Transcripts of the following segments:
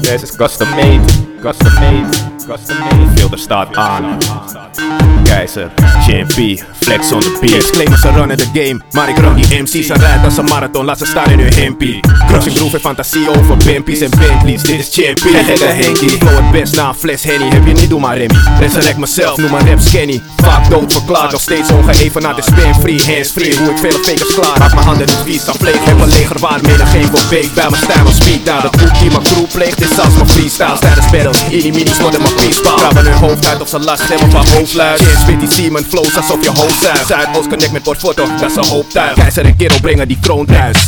Deze is custom made, custom made, custom made. Filter staat aan. Keizer, GMP, flex on the beat. Claimen ze runnen de game, maar ik run die MC's. Ze rijden als een marathon, laat ze staan in hun hempie. Crushing groove en fantasie over Bimpies en Bentleys. Dit is GMP, en gekke Henkie. Flow het best na een fles Henny, heb je niet, doe maar Remy. Resurrect mezelf, noem maar rap skinny. Vaak dood verklaard, nog steeds ongeheven naar de spam free. Hands free, hoe ik vele fakers klaar. Maak mijn handen niet vies, dan vleeg. Heb een leger waar meer dan geen voor beek. Bij mijn stijl, mijn speed. Naar de boek die mijn crew pleegt, is zelfs mijn freestyle. Tijdens battles, in die minis worden mijn peace Krabben hun hoofd uit of ze last hebben van hoofdluid. Shit, spit die Seaman flows alsof je hoofd zuigt. Zuidoost connect met portfoto, dat is een hoop tuig. Keizer en kerel brengen die kroon thuis.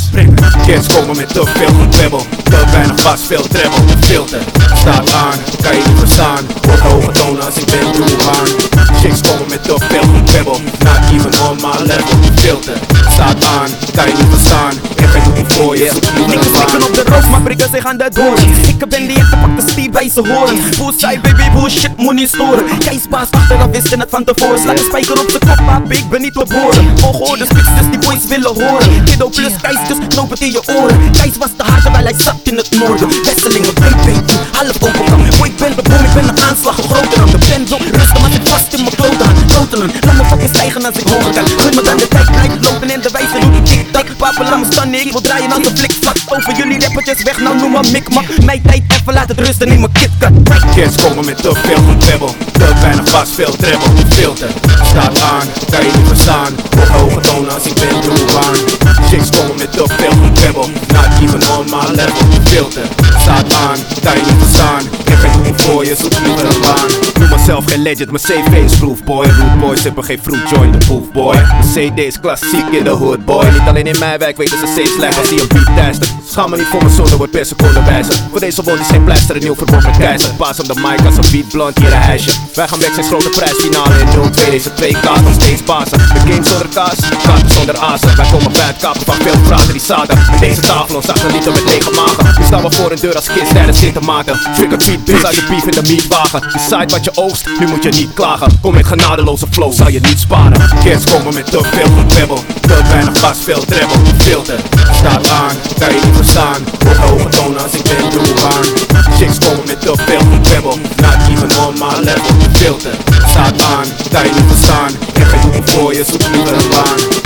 Kids komen met te veel gebabbel. Te weinig bas, veel treble. Filter staat aan, kan je niet verstaan. Wordt hoge tonen als ik ben doe aan. Chicks komen met te veel gebabbel. Not even on my level. Filter staat aan, kan je niet verstaan. En geen doe voor je, slikken op de roos, maar prikken zich aan de door. Ik ben die echte pak de stief bij ze horen. Poesai, baby, bullshit, moet niet storen. Keisbaas achteraf wisten het van tevoren. Slaat een spijker op zijn kop, pap, ik ben niet op horen. Ongehoorde spits, dus die boys willen horen. Kiddo plus Keis, dus knoop het in je oren. Keis was te hard, terwijl hij zat in het noorden. Westelingen, baby, half overkam. Boy, ik ben de boom, ik ben een aanslag, een grote ram. De pendel, rustig, maar zit vast in mijn kloten aan. Klotelen, laat me fucking stijgen als ik hoger kan. Die tik-tak. Papa, laat me staan, ik wil draaien als een flikvlak. Over jullie rappertjes weg, nou noem maar mikmak. Mijn tijd even, laat het rusten in mijn KitKat. Kids komen met te veel gebabbel Te weinig bas, veel treble Filter staat aan, kan je niet verstaan Op hoge tonen als ik ben doe aan Chicks komen met te veel gebabbel Not even on my level Filter staat aan, kan je niet verstaan Mezelf geen legend, mijn CV is boy. Root boys hebben geen fruit join the proof boy. CD is klassiek in de hood boy. Niet alleen in mijn wijk weten ze steeds slecht als die een beat tester Schaam me niet voor mijn zonde, wordt per seconde wijzer. Voor deze is geen pleister, een nieuw verbod met keizer. Paas op de mic als een beat blond, hier een hijsje Wij gaan weg sinds grote prijsfinale in 0-2 Deze twee kaas nog steeds bazen. De game zonder kaas, kaarten zonder azen. Wij komen bij het kapen van veel vragen die zaden. Met deze tafel ons een liter met lege magen. Nu staan we voor een deur als kids tijdens zitten maken. Trigger beat, dus uit de beef in de meatwagen. Decide wat je oogst, nu moet je niet klagen. Kom met genadeloze flow, zal je niet sparen. Kids komen met te veel gebabbel. Te weinig bas, veel treble, filter Staat aan, kan je niet verstaan. Op hoge tonen als ik ben doe aan Chicks komen met te veel gebabbel. Not even on my level, filter. Staat aan, kan je niet verstaan. Ik heb geen voor je, zoek liever een baan